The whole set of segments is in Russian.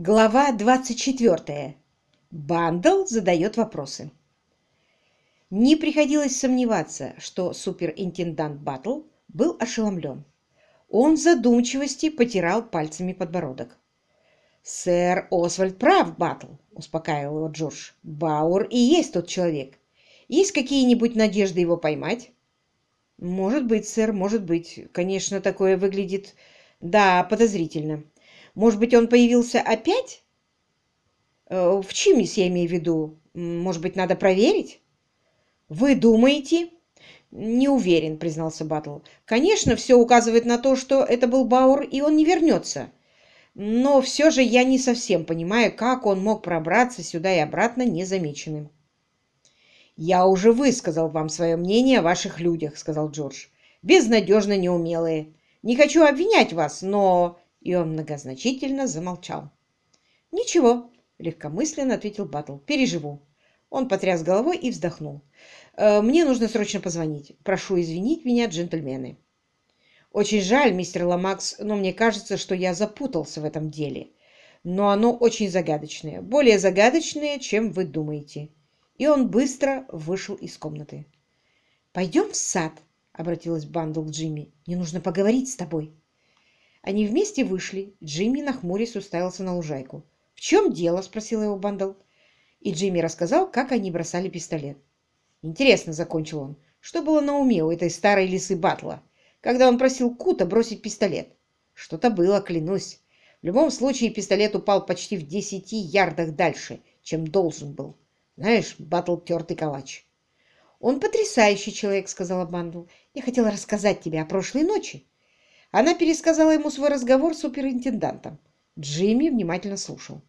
Глава 24. Бандл задает вопросы. Не приходилось сомневаться, что суперинтендант Баттл был ошеломлен. Он в задумчивости потирал пальцами подбородок. «Сэр Освальд прав, Баттл», — успокаивал его Джордж. «Бауэр и есть тот человек. Есть какие-нибудь надежды его поймать?» «Может быть, сэр, может быть. Конечно, такое выглядит, да, подозрительно. Может быть, он появился опять? Э, в Чимис я имею в виду. Может быть, надо проверить? Вы думаете? Не уверен, признался Батл. Конечно, все указывает на то, что это был Бауэр, и он не вернется. Но все же я не совсем понимаю, как он мог пробраться сюда и обратно незамеченным. «Я уже высказал вам свое мнение о ваших людях», — сказал Джордж. «Безнадежно неумелые. Не хочу обвинять вас, но и он многозначительно замолчал. «Ничего», — легкомысленно ответил Баттл. «Переживу». Он потряс головой и вздохнул. «Э, «Мне нужно срочно позвонить. Прошу извинить меня, джентльмены». «Очень жаль, мистер Ламакс, но мне кажется, что я запутался в этом деле. Но оно очень загадочное. Более загадочное, чем вы думаете». И он быстро вышел из комнаты. «Пойдем в сад», — обратилась Бандл к Джимми. «Мне нужно поговорить с тобой». Они вместе вышли. Джимми нахмурясь уставился на лужайку. «В чем дело?» – спросил его Бандл. И Джимми рассказал, как они бросали пистолет. «Интересно», – закончил он, – «что было на уме у этой старой лисы Батла, когда он просил Кута бросить пистолет?» «Что-то было, клянусь. В любом случае пистолет упал почти в десяти ярдах дальше, чем должен был. Знаешь, Батл тертый калач». «Он потрясающий человек», — сказала Бандл. «Я хотела рассказать тебе о прошлой ночи». Она пересказала ему свой разговор с суперинтендантом. Джимми внимательно слушал.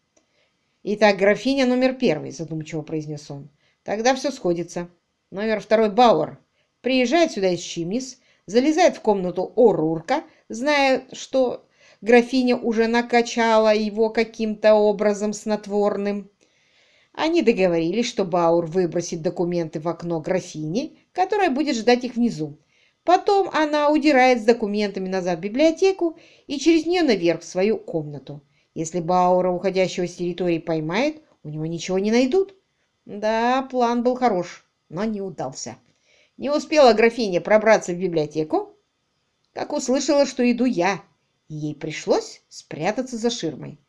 «Итак, графиня номер первый», — задумчиво произнес он. «Тогда все сходится. Номер второй Бауэр приезжает сюда из Чимис, залезает в комнату О'Рурка, зная, что графиня уже накачала его каким-то образом снотворным. Они договорились, что Бауэр выбросит документы в окно графини, которая будет ждать их внизу, Потом она удирает с документами назад в библиотеку и через нее наверх в свою комнату. Если Баура, уходящего с территории, поймает, у него ничего не найдут. Да, план был хорош, но не удался. Не успела графиня пробраться в библиотеку, как услышала, что иду я, ей пришлось спрятаться за ширмой.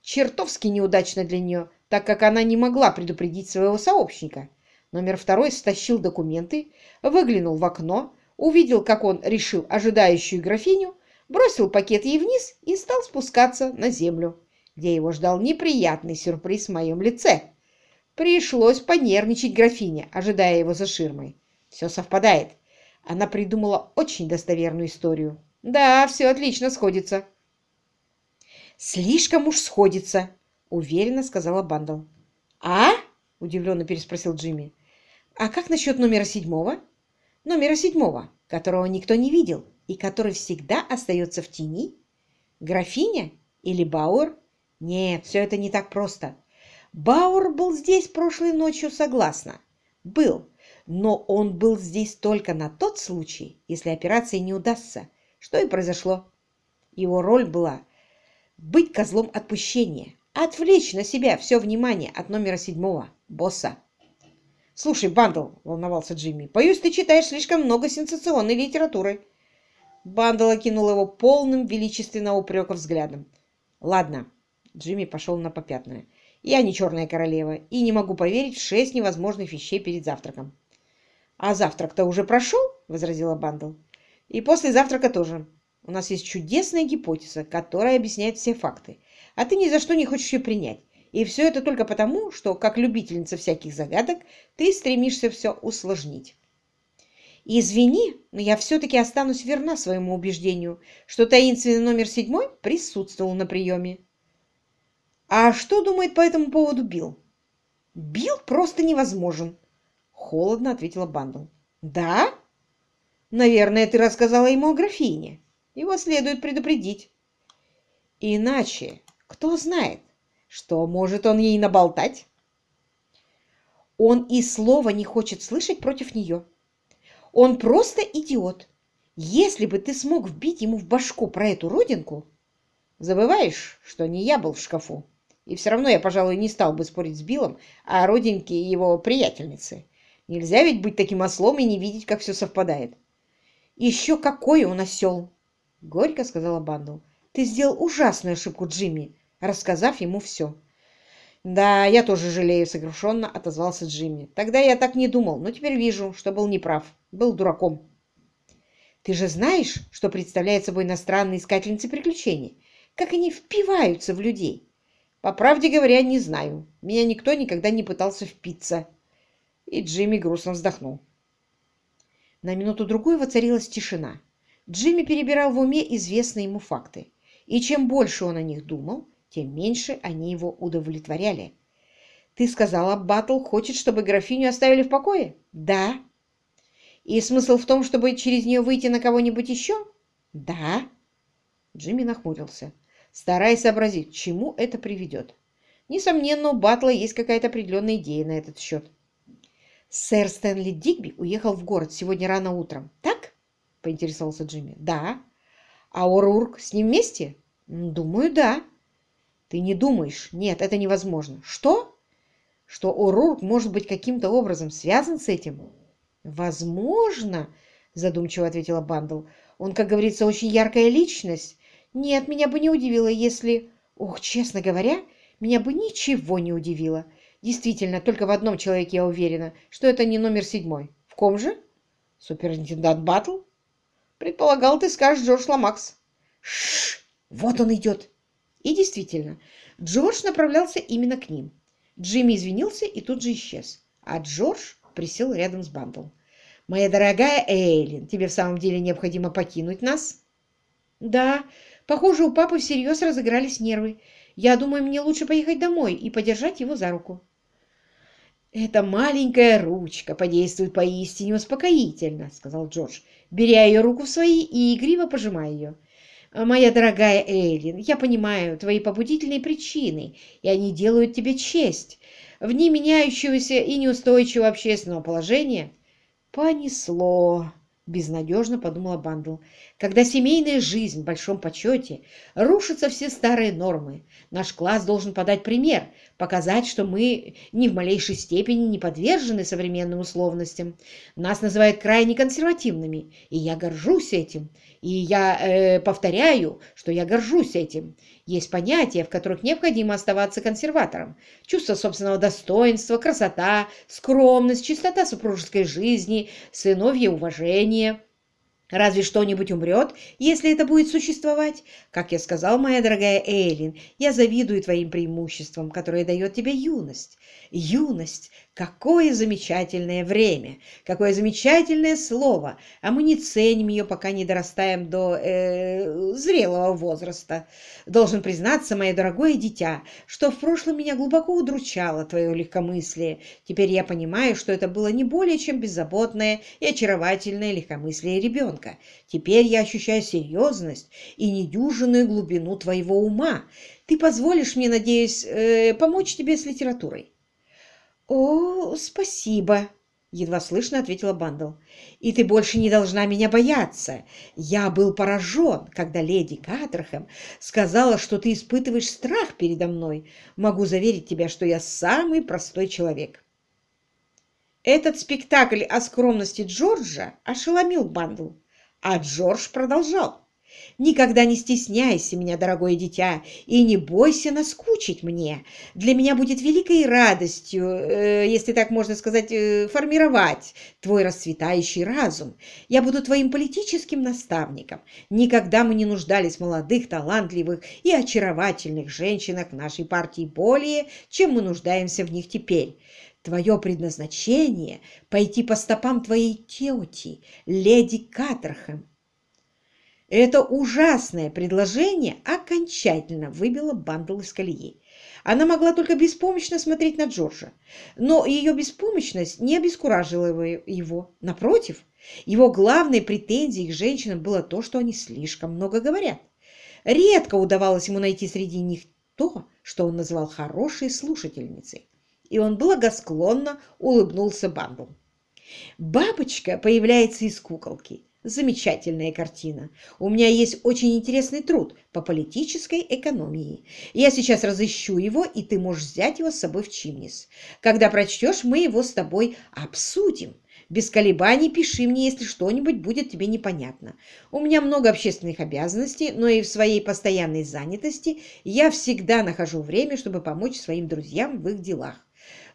Чертовски неудачно для нее, так как она не могла предупредить своего сообщника. Номер второй стащил документы, выглянул в окно, увидел, как он решил ожидающую графиню, бросил пакет ей вниз и стал спускаться на землю, где его ждал неприятный сюрприз в моем лице. Пришлось понервничать графине, ожидая его за ширмой. Все совпадает. Она придумала очень достоверную историю. Да, все отлично сходится. Слишком уж сходится, уверенно сказала Бандл. А? Удивленно переспросил Джимми. А как насчет номера седьмого? Номера седьмого, которого никто не видел и который всегда остается в тени? Графиня или Бауэр? Нет, все это не так просто. Бауэр был здесь прошлой ночью, согласна. Был, но он был здесь только на тот случай, если операция не удастся, что и произошло. Его роль была быть козлом отпущения, отвлечь на себя все внимание от номера седьмого, босса. «Слушай, Бандл», — волновался Джимми, — «боюсь, ты читаешь слишком много сенсационной литературы». Бандл окинул его полным величественного упрека взглядом. «Ладно», — Джимми пошел на попятную, — «я не черная королева и не могу поверить в шесть невозможных вещей перед завтраком». «А завтрак-то уже прошел?» — возразила Бандл. «И после завтрака тоже. У нас есть чудесная гипотеза, которая объясняет все факты, а ты ни за что не хочешь ее принять. И все это только потому, что, как любительница всяких загадок, ты стремишься все усложнить. Извини, но я все-таки останусь верна своему убеждению, что таинственный номер седьмой присутствовал на приеме. А что думает по этому поводу Билл? Билл просто невозможен, холодно ответила Бандл. Да? Наверное, ты рассказала ему о графине. Его следует предупредить. Иначе, кто знает, что может он ей наболтать? Он и слова не хочет слышать против нее. Он просто идиот. Если бы ты смог вбить ему в башку про эту родинку... Забываешь, что не я был в шкафу. И все равно я, пожалуй, не стал бы спорить с Биллом о родинке его приятельницы. Нельзя ведь быть таким ослом и не видеть, как все совпадает. «Еще какой он осел!» — горько сказала Бандл. «Ты сделал ужасную ошибку, Джимми, рассказав ему все». «Да, я тоже жалею», — сокрушенно отозвался Джимми. «Тогда я так не думал, но теперь вижу, что был неправ. Был дураком». «Ты же знаешь, что представляет собой иностранные искательницы приключений? Как они впиваются в людей?» «По правде говоря, не знаю. Меня никто никогда не пытался впиться». И Джимми грустно вздохнул. На минуту-другую воцарилась тишина. Джимми перебирал в уме известные ему факты. И чем больше он о них думал, тем меньше они его удовлетворяли. «Ты сказала, Баттл хочет, чтобы графиню оставили в покое?» «Да». «И смысл в том, чтобы через нее выйти на кого-нибудь еще?» «Да». Джимми нахмурился, стараясь сообразить, чему это приведет. Несомненно, у Батла есть какая-то определенная идея на этот счет. «Сэр Стэнли Дигби уехал в город сегодня рано утром, так?» — поинтересовался Джимми. «Да». «А Орурк с ним вместе?» «Думаю, да». «Ты не думаешь? Нет, это невозможно». «Что?» «Что Орурк может быть каким-то образом связан с этим?» «Возможно», — задумчиво ответила Бандл. «Он, как говорится, очень яркая личность. Нет, меня бы не удивило, если... Ох, честно говоря, меня бы ничего не удивило. Действительно, только в одном человеке я уверена, что это не номер седьмой. В ком же? Суперинтендант Батл? Предполагал, ты скажешь Джордж Ламакс. Шш! Вот он идет. И действительно, Джордж направлялся именно к ним. Джимми извинился и тут же исчез. А Джордж присел рядом с Бандл. «Моя дорогая Эйлин, тебе в самом деле необходимо покинуть нас?» «Да, похоже, у папы всерьез разыгрались нервы. Я думаю, мне лучше поехать домой и подержать его за руку». «Эта маленькая ручка подействует поистине успокоительно», — сказал Джордж, беря ее руку в свои и игриво пожимая ее. «Моя дорогая Эйлин, я понимаю твои побудительные причины, и они делают тебе честь. В дни меняющегося и неустойчивого общественного положения понесло». Безнадежно подумала Бандл. Когда семейная жизнь в большом почете, рушатся все старые нормы. Наш класс должен подать пример, показать, что мы ни в малейшей степени не подвержены современным условностям. Нас называют крайне консервативными, и я горжусь этим. И я э, повторяю, что я горжусь этим. Есть понятия, в которых необходимо оставаться консерватором. Чувство собственного достоинства, красота, скромность, чистота супружеской жизни, сыновье уважение – Разве что-нибудь умрет, если это будет существовать? Как я сказал, моя дорогая Эйлин, я завидую твоим преимуществам, которые дает тебе юность. Юность Какое замечательное время! Какое замечательное слово! А мы не ценим ее, пока не дорастаем до э, зрелого возраста. Должен признаться, мое дорогое дитя, что в прошлом меня глубоко удручало твое легкомыслие. Теперь я понимаю, что это было не более чем беззаботное и очаровательное легкомыслие ребенка. Теперь я ощущаю серьезность и недюжинную глубину твоего ума. Ты позволишь мне, надеюсь, э, помочь тебе с литературой? «О, спасибо!» — едва слышно ответила Бандл. «И ты больше не должна меня бояться. Я был поражен, когда леди Катерхэм сказала, что ты испытываешь страх передо мной. Могу заверить тебя, что я самый простой человек». Этот спектакль о скромности Джорджа ошеломил Бандл, а Джордж продолжал. Никогда не стесняйся меня, дорогое дитя, и не бойся наскучить мне. Для меня будет великой радостью, э, если так можно сказать, э, формировать твой расцветающий разум. Я буду твоим политическим наставником. Никогда мы не нуждались в молодых, талантливых и очаровательных женщинах нашей партии более, чем мы нуждаемся в них теперь. Твое предназначение – пойти по стопам твоей тети, леди Каттерхэм, это ужасное предложение окончательно выбило Бандл из колеи. Она могла только беспомощно смотреть на Джорджа, но ее беспомощность не обескуражила его. Напротив, его главной претензией к женщинам было то, что они слишком много говорят. Редко удавалось ему найти среди них то, что он называл хорошей слушательницей. И он благосклонно улыбнулся Бандл. Бабочка появляется из куколки, Замечательная картина. У меня есть очень интересный труд по политической экономии. Я сейчас разыщу его, и ты можешь взять его с собой в Чимнис. Когда прочтешь, мы его с тобой обсудим. Без колебаний пиши мне, если что-нибудь будет тебе непонятно. У меня много общественных обязанностей, но и в своей постоянной занятости я всегда нахожу время, чтобы помочь своим друзьям в их делах.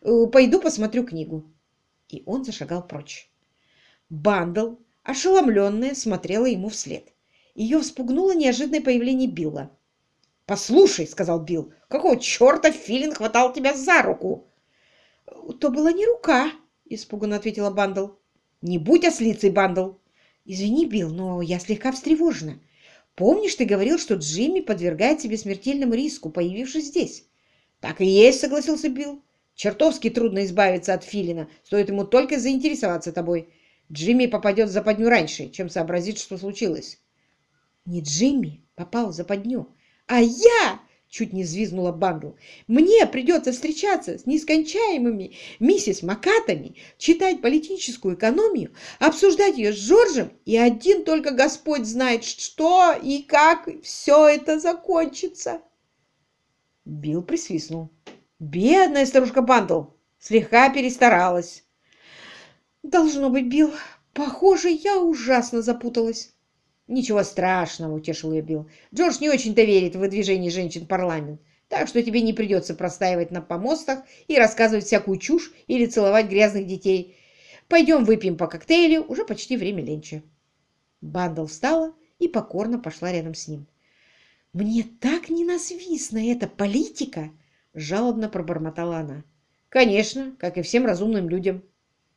Э, пойду посмотрю книгу. И он зашагал прочь. Бандл ошеломленная, смотрела ему вслед. Ее вспугнуло неожиданное появление Билла. «Послушай», — сказал Билл, — «какого черта Филин хватал тебя за руку?» «То была не рука», — испуганно ответила Бандл. «Не будь ослицей, Бандл!» «Извини, Билл, но я слегка встревожена. Помнишь, ты говорил, что Джимми подвергает себе смертельному риску, появившись здесь?» «Так и есть», — согласился Билл. «Чертовски трудно избавиться от Филина, стоит ему только заинтересоваться тобой. Джимми попадет в западню раньше, чем сообразит, что случилось. Не Джимми попал в западню, а я, чуть не взвизгнула Бандл, мне придется встречаться с нескончаемыми миссис Макатами, читать политическую экономию, обсуждать ее с Джорджем, и один только Господь знает, что и как все это закончится. Билл присвистнул. Бедная старушка Бандл слегка перестаралась. Должно быть, Билл. Похоже, я ужасно запуталась. Ничего страшного, утешил ее Билл. Джордж не очень-то верит в выдвижение женщин в парламент, так что тебе не придется простаивать на помостах и рассказывать всякую чушь или целовать грязных детей. Пойдем выпьем по коктейлю, уже почти время ленча. Бандл встала и покорно пошла рядом с ним. «Мне так ненасвистна эта политика!» — жалобно пробормотала она. «Конечно, как и всем разумным людям»,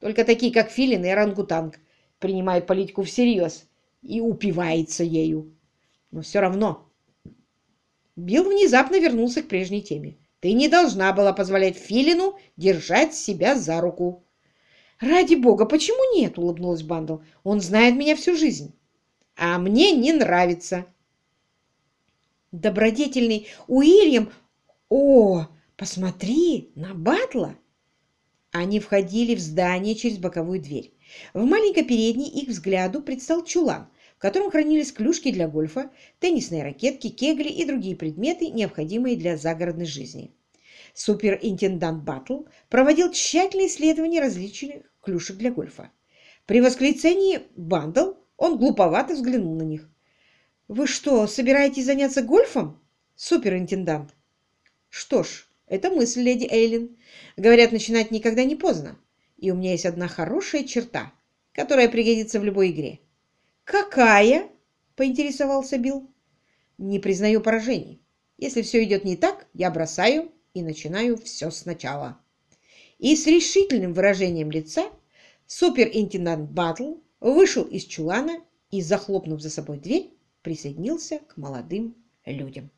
только такие, как Филин и орангутанг, принимают политику всерьез и упивается ею. Но все равно. Билл внезапно вернулся к прежней теме. Ты не должна была позволять Филину держать себя за руку. «Ради бога, почему нет?» — улыбнулась Бандл. «Он знает меня всю жизнь. А мне не нравится». Добродетельный Уильям... О, посмотри на Батла! Они входили в здание через боковую дверь. В маленькой передней их взгляду предстал чулан, в котором хранились клюшки для гольфа, теннисные ракетки, кегли и другие предметы, необходимые для загородной жизни. Суперинтендант Баттл проводил тщательное исследование различных клюшек для гольфа. При восклицании «Бандл» он глуповато взглянул на них. «Вы что, собираетесь заняться гольфом, суперинтендант?» «Что ж, это мысль, леди Эйлин. Говорят, начинать никогда не поздно. И у меня есть одна хорошая черта, которая пригодится в любой игре. «Какая?» – поинтересовался Билл. «Не признаю поражений. Если все идет не так, я бросаю и начинаю все сначала». И с решительным выражением лица суперинтендант Батл вышел из чулана и, захлопнув за собой дверь, присоединился к молодым людям.